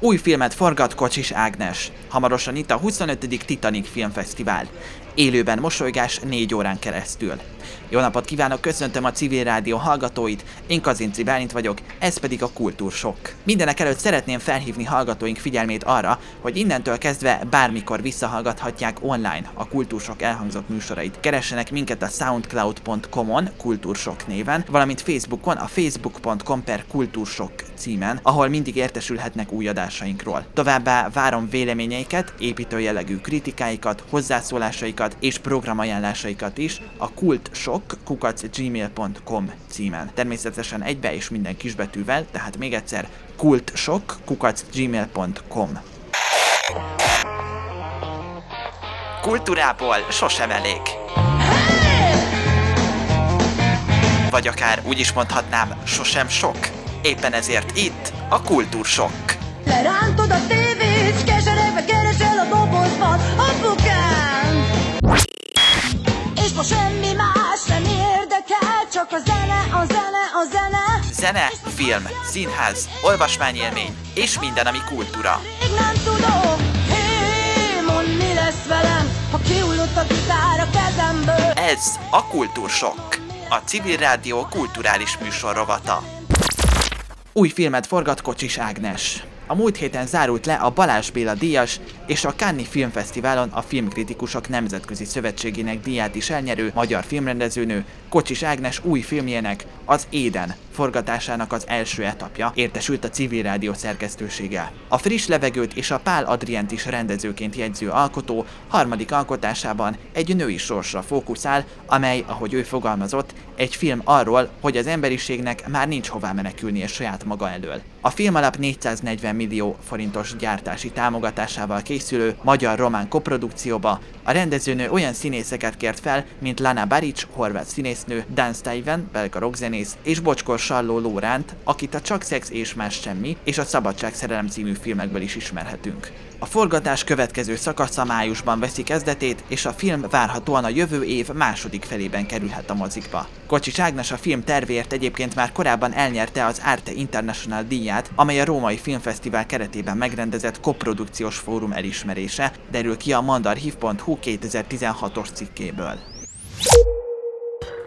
Új filmet forgat Kocsis Ágnes. Hamarosan itt a 25. Titanic Filmfesztivál. Élőben mosolygás négy órán keresztül. Jó napot kívánok, köszöntöm a civil rádió hallgatóit, én Kazinci Bálint vagyok, ez pedig a Kultúrsok. Mindenek előtt szeretném felhívni hallgatóink figyelmét arra, hogy innentől kezdve bármikor visszahallgathatják online a Kultúrsok elhangzott műsorait. Keressenek minket a soundcloud.com-on Kultúrsok néven, valamint Facebookon a facebook.com per Kultúrsok címen, ahol mindig értesülhetnek új adásainkról. Továbbá várom véleményeiket, építő jellegű kritikáikat, hozzászólásaikat és programajánlásaikat is a kultsok gmail.com címen. Természetesen egybe és minden kisbetűvel, tehát még egyszer kultsok gmail.com Kultúrából sosem elég. Vagy akár úgy is mondhatnám, sosem sok. Éppen ezért itt a Kultúrsok. Lerántod a tévét, keseregve semmi más nem érdekel, csak a zene, a zene, a zene Zene, film, színház, olvasmányélmény és minden, ami kultúra. Még nem tudom, hé, mondd mi lesz velem Ha kiullott a gitár a kezemből Ez a Kultúrsok, a civil rádió kulturális műsorrovata. Új filmet forgat Kocsis Ágnes. A múlt héten zárult le a Balázs Béla díjas és a Cannes Filmfesztiválon a Filmkritikusok Nemzetközi Szövetségének díját is elnyerő magyar filmrendezőnő Kocsis Ágnes új filmjének, az Éden forgatásának az első etapja értesült a civil rádió szerkesztősége. A friss levegőt és a Pál Adrient is rendezőként jegyző alkotó harmadik alkotásában egy női sorsra fókuszál, amely, ahogy ő fogalmazott, egy film arról, hogy az emberiségnek már nincs hová menekülnie saját maga elől. A film alap 440 millió forintos gyártási támogatásával készülő magyar-román koprodukcióba a rendezőnő olyan színészeket kért fel, mint Lana Baric, horvát színésznő, Dan Steven, belga rockzenész, és Bocskor Salló Lóránt, akit a Csak szex és más semmi és a Szabadság szerelem című filmekből is ismerhetünk. A forgatás következő szakasza májusban veszi kezdetét, és a film várhatóan a jövő év második felében kerülhet a mozikba. Kocsis Ágnes a film tervéért egyébként már korábban elnyerte az Arte International díját, amely a Római Filmfesztivál keretében megrendezett koprodukciós fórum elismerése, derül ki a mandarhiv.hu 2016-os cikkéből.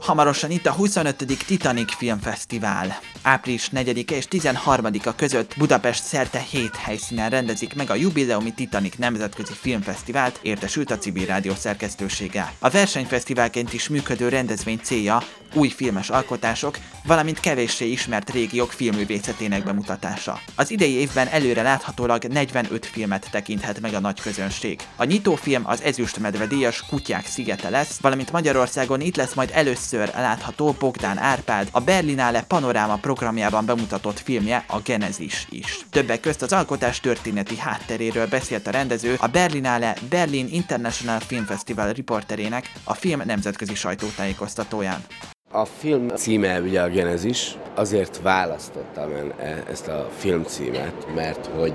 Hamarosan itt a 25. Titanic Filmfesztivál. Április 4-e és 13-a között Budapest szerte 7 helyszínen rendezik meg a jubileumi Titanic Nemzetközi Filmfesztivált, értesült a civil rádió szerkesztősége. A versenyfesztiválként is működő rendezvény célja új filmes alkotások, valamint kevéssé ismert régiók filmművészetének bemutatása. Az idei évben előre láthatólag 45 filmet tekinthet meg a nagy közönség. A nyitófilm az Ezüstmedve díjas Kutyák szigete lesz, valamint Magyarországon itt lesz majd először látható Bogdán Árpád, a Berlinale Panoráma programjában bemutatott filmje a Genezis is. Többek közt az alkotás történeti hátteréről beszélt a rendező a Berlinale Berlin International Film Festival riporterének a film nemzetközi sajtótájékoztatóján. A film címe ugye a Genezis, azért választottam e- ezt a film címet, mert hogy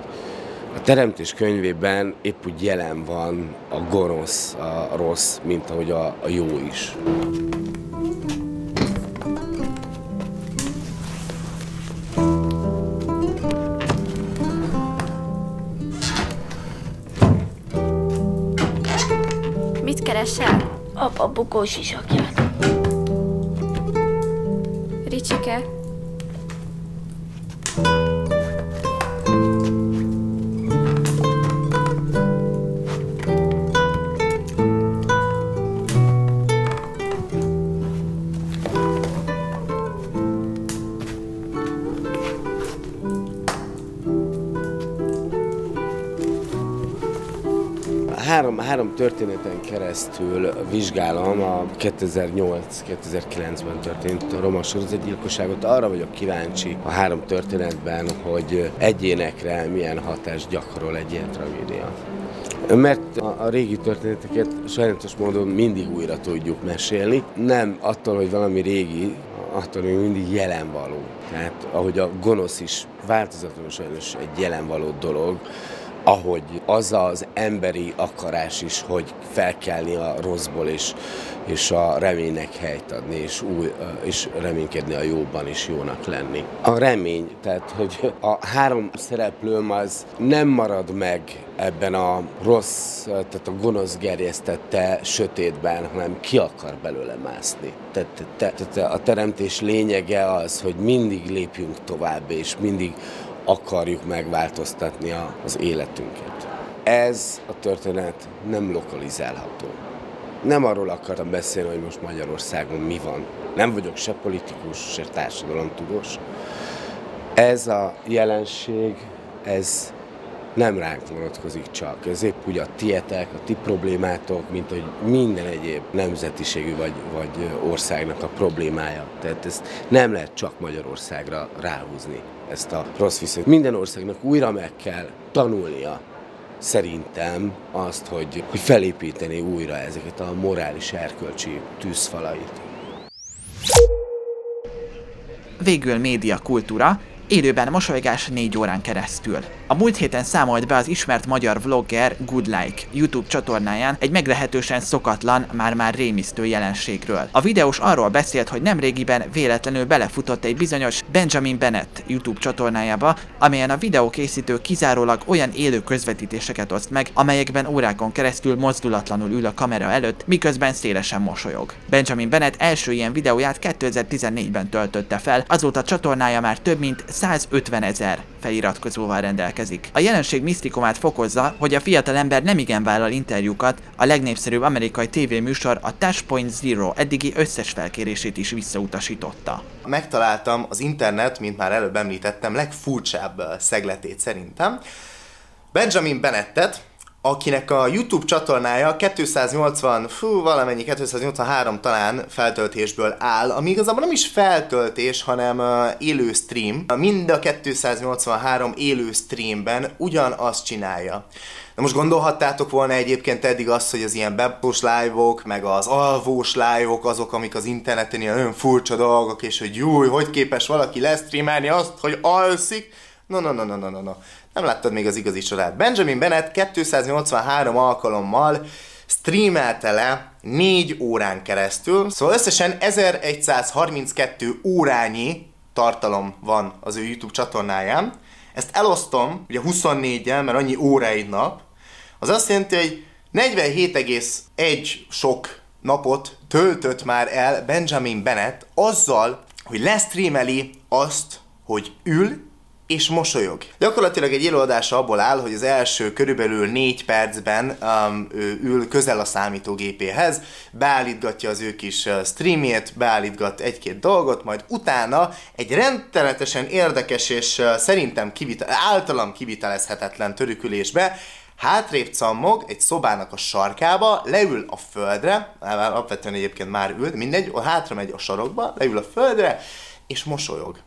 a Teremtés könyvében épp úgy jelen van a gonosz, a rossz, mint ahogy a, a jó is. Mit keresel? Apa bukós sisakját. Ricsike? Három, történeten keresztül vizsgálom a 2008-2009-ben történt roma sorozatgyilkosságot. Arra vagyok kíváncsi a három történetben, hogy egyénekre milyen hatást gyakorol egy ilyen tragédia. Mert a, a régi történeteket sajnálatos módon mindig újra tudjuk mesélni. Nem attól, hogy valami régi, attól, hogy mindig jelen való. Tehát ahogy a gonosz is változatlanul sajnos egy jelen való dolog, ahogy az az emberi akarás is, hogy felkelni a rosszból, és, és a reménynek helyt adni, és, új, és reménykedni a jóban, és jónak lenni. A remény, tehát hogy a három szereplőm az nem marad meg ebben a rossz, tehát a gonosz gerjesztette sötétben, hanem ki akar belőle mászni. Tehát, tehát a teremtés lényege az, hogy mindig lépjünk tovább, és mindig akarjuk megváltoztatni az életünket. Ez a történet nem lokalizálható. Nem arról akartam beszélni, hogy most Magyarországon mi van. Nem vagyok se politikus, se társadalomtudós. Ez a jelenség, ez nem ránk vonatkozik csak. Ez épp úgy a tietek, a ti problémátok, mint hogy minden egyéb nemzetiségű vagy, vagy országnak a problémája. Tehát ezt nem lehet csak Magyarországra ráhúzni, ezt a rossz viszonyt. Minden országnak újra meg kell tanulnia szerintem azt, hogy, hogy felépíteni újra ezeket a morális erkölcsi tűzfalait. Végül média kultúra, Élőben mosolygás 4 órán keresztül. A múlt héten számolt be az ismert magyar vlogger Goodlike YouTube csatornáján egy meglehetősen szokatlan, már-már rémisztő jelenségről. A videós arról beszélt, hogy nemrégiben véletlenül belefutott egy bizonyos Benjamin Bennett YouTube csatornájába, amelyen a videókészítő kizárólag olyan élő közvetítéseket oszt meg, amelyekben órákon keresztül mozdulatlanul ül a kamera előtt, miközben szélesen mosolyog. Benjamin Bennett első ilyen videóját 2014-ben töltötte fel, azóta csatornája már több mint 150 ezer feliratkozóval rendelkezik. A jelenség misztikumát fokozza, hogy a fiatal ember nem igen vállal interjúkat, a legnépszerűbb amerikai tévéműsor a Touchpoint Zero eddigi összes felkérését is visszautasította. Megtaláltam az internet, mint már előbb említettem, legfurcsább szegletét szerintem. Benjamin Bennettet, akinek a YouTube csatornája 280, fú, valamennyi 283 talán feltöltésből áll, ami igazából nem is feltöltés, hanem uh, élő stream. Mind a 283 élő streamben ugyanazt csinálja. Na most gondolhattátok volna egyébként eddig azt, hogy az ilyen bepos live-ok, meg az alvós live-ok azok, amik az interneten ilyen nagyon furcsa dolgok, és hogy júj, hogy képes valaki lesztreamelni azt, hogy alszik. No, no, no, no, no, no, no. Nem láttad még az igazi csodát. Benjamin Bennett 283 alkalommal streamelte le 4 órán keresztül, szóval összesen 1132 órányi tartalom van az ő YouTube csatornáján. Ezt elosztom, ugye 24-jel, mert annyi óra egy nap, az azt jelenti, hogy 47,1 sok napot töltött már el Benjamin Bennett azzal, hogy lesztreameli azt, hogy ül és mosolyog. Gyakorlatilag egy előadása abból áll, hogy az első körülbelül négy percben um, ő ül közel a számítógépéhez, beállítgatja az ő kis streamjét, beállítgat egy-két dolgot, majd utána egy rendteletesen érdekes és uh, szerintem kivitel, általam kivitelezhetetlen törükülésbe hátrébb cammog egy szobának a sarkába, leül a földre, alapvetően egyébként már ült, mindegy, hátra megy a sarokba, leül a földre, és mosolyog.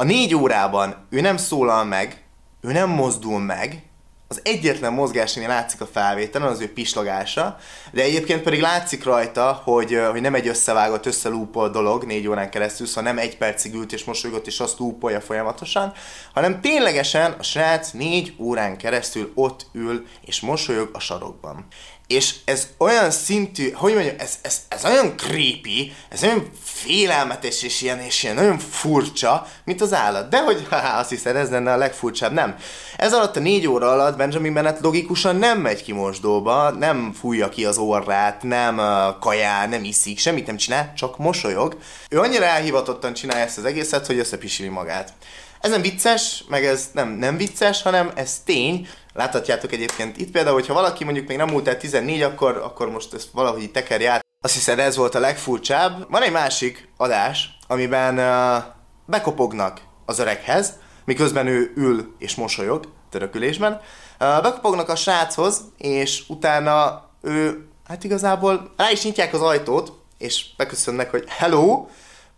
A négy órában ő nem szólal meg, ő nem mozdul meg, az egyetlen mozgás, ami látszik a felvételen, az ő pislagása, de egyébként pedig látszik rajta, hogy, hogy nem egy összevágott, összelúpol dolog négy órán keresztül, szóval nem egy percig ült és mosolygott, és azt lúpolja folyamatosan, hanem ténylegesen a srác négy órán keresztül ott ül és mosolyog a sarokban és ez olyan szintű, hogy mondjam, ez, ez, ez olyan creepy, ez olyan félelmetes és ilyen, és ilyen nagyon furcsa, mint az állat. De hogy haha, azt hiszed, ez lenne a legfurcsább, nem. Ez alatt a négy óra alatt Benjamin Bennett logikusan nem megy ki mosdóba, nem fújja ki az orrát, nem kajál, nem iszik, semmit nem csinál, csak mosolyog. Ő annyira elhivatottan csinálja ezt az egészet, hogy összepisili magát. Ez nem vicces, meg ez nem, nem vicces, hanem ez tény, Láthatjátok egyébként itt például, hogyha valaki mondjuk még nem múlt el 14, akkor, akkor most ezt valahogy így tekerj át. Azt hiszem ez volt a legfurcsább. Van egy másik adás, amiben uh, bekopognak az öreghez, miközben ő ül és mosolyog törökülésben. Uh, bekopognak a sráchoz, és utána ő, hát igazából rá is nyitják az ajtót, és beköszönnek, hogy hello,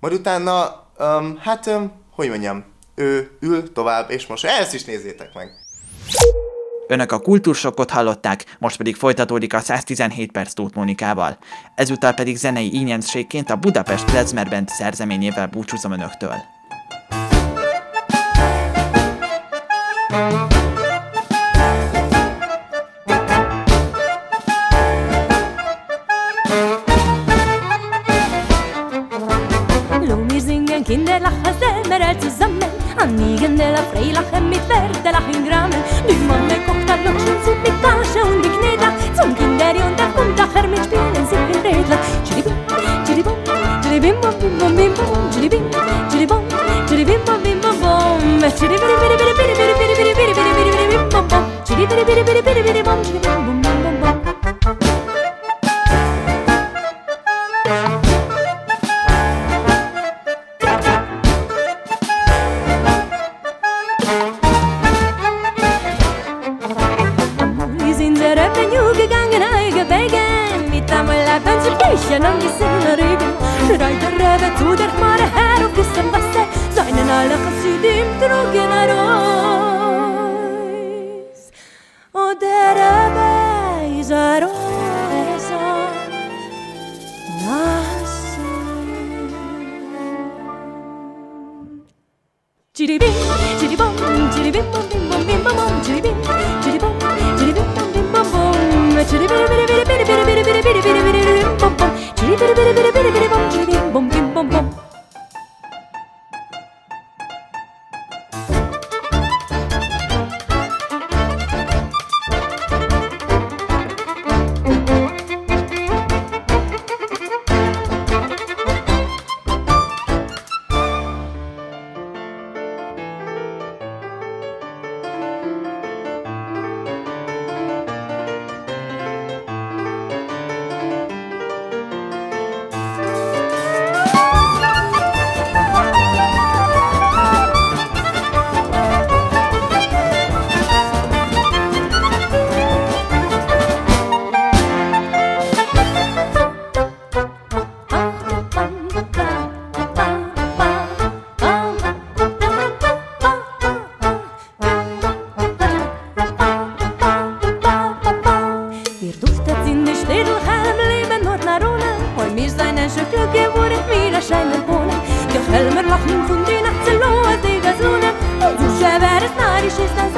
majd utána, um, hát, um, hogy mondjam, ő ül tovább, és most ezt is nézzétek meg. Önök a kultúrsokot hallották, most pedig folytatódik a 117 perc Tóth Mónikával. Ezúttal pedig zenei ínyenségként a Budapest Klezmer Band szerzeményével búcsúzom Önöktől. Freilachen mit frei lachen mit Werte lachen Gramme. Du Mann, der kocht hat noch schön zu mit Kasche und die Knede. Zum Kinderi und der kommt nachher mit Spielen, sie bin Redler. Tschiribim, tschiribim, tschiribim, bim, bim, bim, bim, bim, tschiribim, tschiribim, tschiribim, bim, bim, bim, bim, bim, Репенюк и ганганайга беген Митам лепен чертища нам гисена рыган Райда реве тудер хмаре херу гисен басе Зайнен але хасидим троген аройс О дереве из аройса Насен Чирибим, чирибом, чирибим-бом wishes